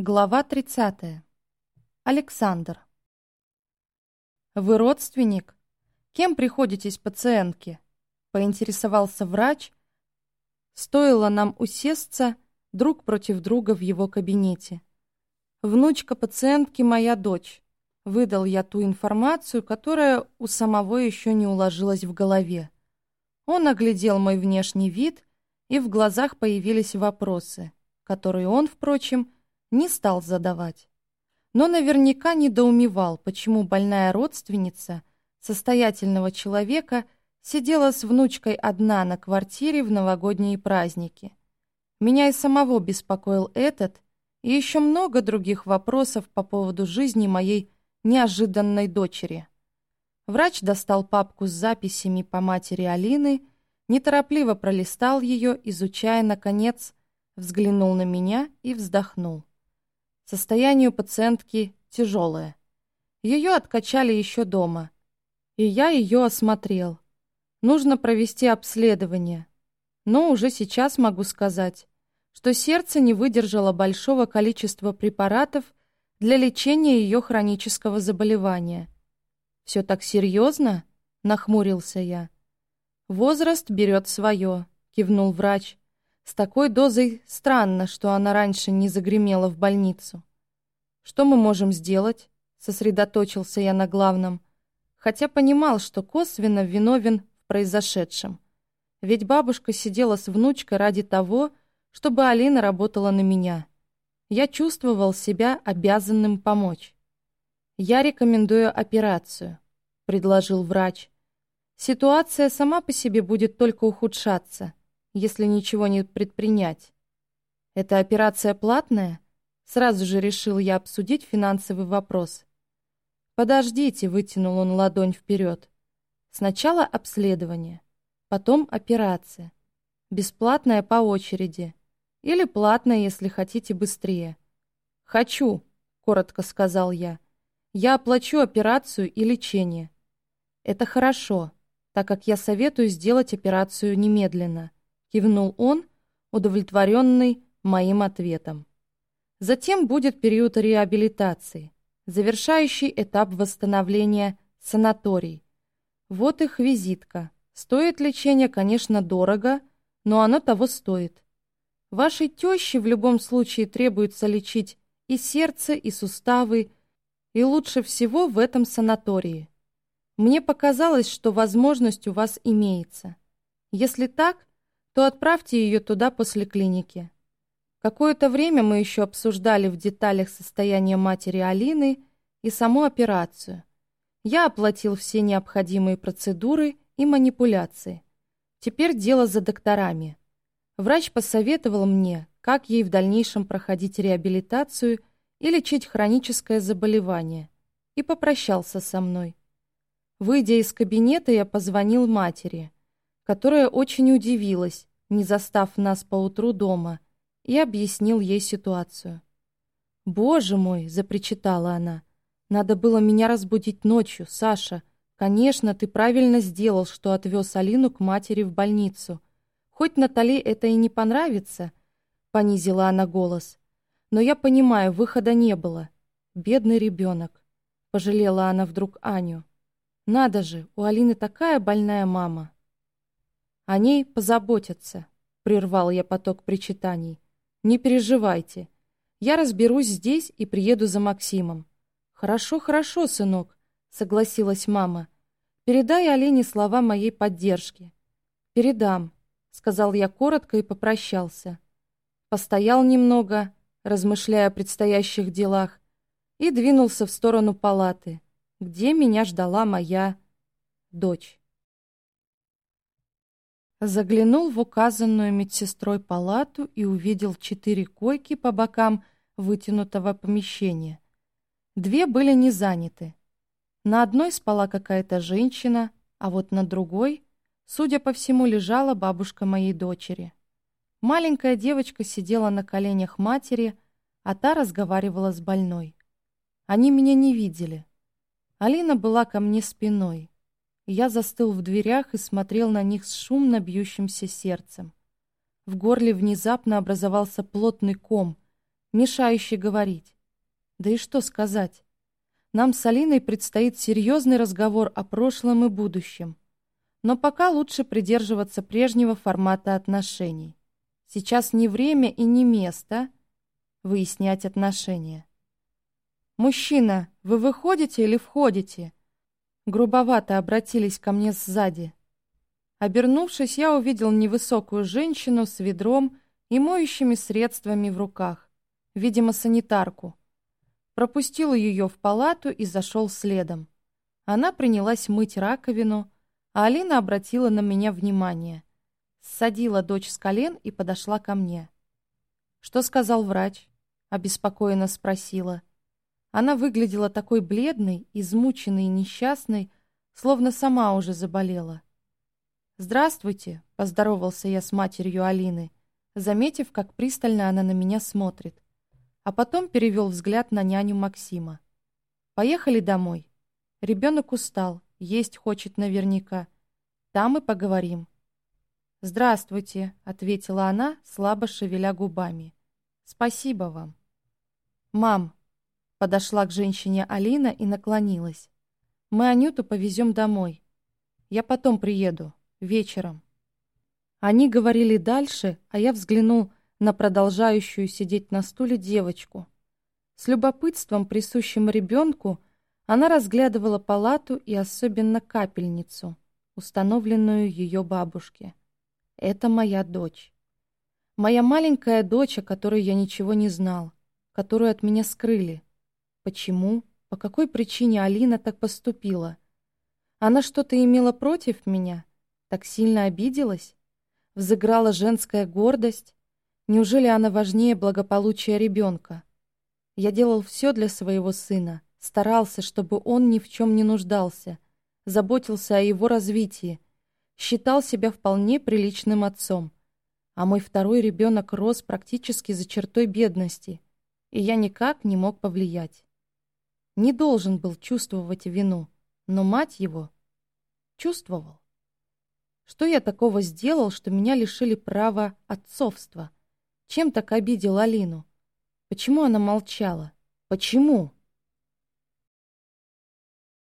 Глава 30. Александр. «Вы родственник? Кем приходитесь пациентке?» — поинтересовался врач. Стоило нам усесться друг против друга в его кабинете. «Внучка пациентки — моя дочь», — выдал я ту информацию, которая у самого еще не уложилась в голове. Он оглядел мой внешний вид, и в глазах появились вопросы, которые он, впрочем, не стал задавать. Но наверняка недоумевал, почему больная родственница состоятельного человека сидела с внучкой одна на квартире в новогодние праздники. Меня и самого беспокоил этот и еще много других вопросов по поводу жизни моей неожиданной дочери. Врач достал папку с записями по матери Алины, неторопливо пролистал ее, изучая, наконец, взглянул на меня и вздохнул. Состояние пациентки тяжелое. Ее откачали еще дома. И я ее осмотрел. Нужно провести обследование. Но уже сейчас могу сказать, что сердце не выдержало большого количества препаратов для лечения ее хронического заболевания. «Все так серьезно?» — нахмурился я. «Возраст берет свое», — кивнул врач. С такой дозой странно, что она раньше не загремела в больницу. Что мы можем сделать? Сосредоточился я на главном. Хотя понимал, что косвенно виновен в произошедшем. Ведь бабушка сидела с внучкой ради того, чтобы Алина работала на меня. Я чувствовал себя обязанным помочь. «Я рекомендую операцию», — предложил врач. «Ситуация сама по себе будет только ухудшаться если ничего не предпринять. Эта операция платная? Сразу же решил я обсудить финансовый вопрос. «Подождите», — вытянул он ладонь вперед. «Сначала обследование, потом операция. Бесплатная по очереди. Или платная, если хотите быстрее». «Хочу», — коротко сказал я. «Я оплачу операцию и лечение». «Это хорошо, так как я советую сделать операцию немедленно кивнул он, удовлетворенный моим ответом. Затем будет период реабилитации, завершающий этап восстановления санаторий. Вот их визитка. Стоит лечение, конечно, дорого, но оно того стоит. Вашей теще в любом случае требуется лечить и сердце, и суставы, и лучше всего в этом санатории. Мне показалось, что возможность у вас имеется. Если так, то отправьте ее туда после клиники. Какое-то время мы еще обсуждали в деталях состояние матери Алины и саму операцию. Я оплатил все необходимые процедуры и манипуляции. Теперь дело за докторами. Врач посоветовал мне, как ей в дальнейшем проходить реабилитацию и лечить хроническое заболевание, и попрощался со мной. Выйдя из кабинета, я позвонил матери, которая очень удивилась, не застав нас поутру дома, и объяснил ей ситуацию. «Боже мой!» — запричитала она. «Надо было меня разбудить ночью, Саша. Конечно, ты правильно сделал, что отвез Алину к матери в больницу. Хоть Натали это и не понравится», — понизила она голос. «Но я понимаю, выхода не было. Бедный ребенок», — пожалела она вдруг Аню. «Надо же, у Алины такая больная мама». О ней позаботятся, прервал я поток причитаний. Не переживайте. Я разберусь здесь и приеду за Максимом. Хорошо, хорошо, сынок, согласилась мама. Передай Алине слова моей поддержки. Передам, сказал я коротко и попрощался. Постоял немного, размышляя о предстоящих делах, и двинулся в сторону палаты, где меня ждала моя дочь. Заглянул в указанную медсестрой палату и увидел четыре койки по бокам вытянутого помещения. Две были не заняты. На одной спала какая-то женщина, а вот на другой, судя по всему, лежала бабушка моей дочери. Маленькая девочка сидела на коленях матери, а та разговаривала с больной. Они меня не видели. Алина была ко мне спиной. Я застыл в дверях и смотрел на них с шумно бьющимся сердцем. В горле внезапно образовался плотный ком, мешающий говорить. Да и что сказать? Нам с Алиной предстоит серьезный разговор о прошлом и будущем. Но пока лучше придерживаться прежнего формата отношений. Сейчас не время и не место выяснять отношения. «Мужчина, вы выходите или входите?» Грубовато обратились ко мне сзади. Обернувшись, я увидел невысокую женщину с ведром и моющими средствами в руках, видимо, санитарку. Пропустил ее в палату и зашел следом. Она принялась мыть раковину, а Алина обратила на меня внимание. Садила дочь с колен и подошла ко мне. «Что сказал врач?» — обеспокоенно спросила. Она выглядела такой бледной, измученной и несчастной, словно сама уже заболела. «Здравствуйте», — поздоровался я с матерью Алины, заметив, как пристально она на меня смотрит. А потом перевел взгляд на няню Максима. «Поехали домой. Ребенок устал, есть хочет наверняка. Там и поговорим». «Здравствуйте», — ответила она, слабо шевеля губами. «Спасибо вам». «Мам», — подошла к женщине Алина и наклонилась. «Мы Анюту повезем домой. Я потом приеду. Вечером. Они говорили дальше, а я взглянул на продолжающую сидеть на стуле девочку. С любопытством, присущим ребенку, она разглядывала палату и особенно капельницу, установленную ее бабушке. Это моя дочь. Моя маленькая дочь, о которой я ничего не знал, которую от меня скрыли. Почему? По какой причине Алина так поступила? Она что-то имела против меня? Так сильно обиделась? Взыграла женская гордость? Неужели она важнее благополучия ребенка? Я делал все для своего сына, старался, чтобы он ни в чем не нуждался, заботился о его развитии, считал себя вполне приличным отцом. А мой второй ребенок рос практически за чертой бедности, и я никак не мог повлиять. Не должен был чувствовать вину, но мать его чувствовал. Что я такого сделал, что меня лишили права отцовства? Чем так обидел Алину? Почему она молчала? Почему?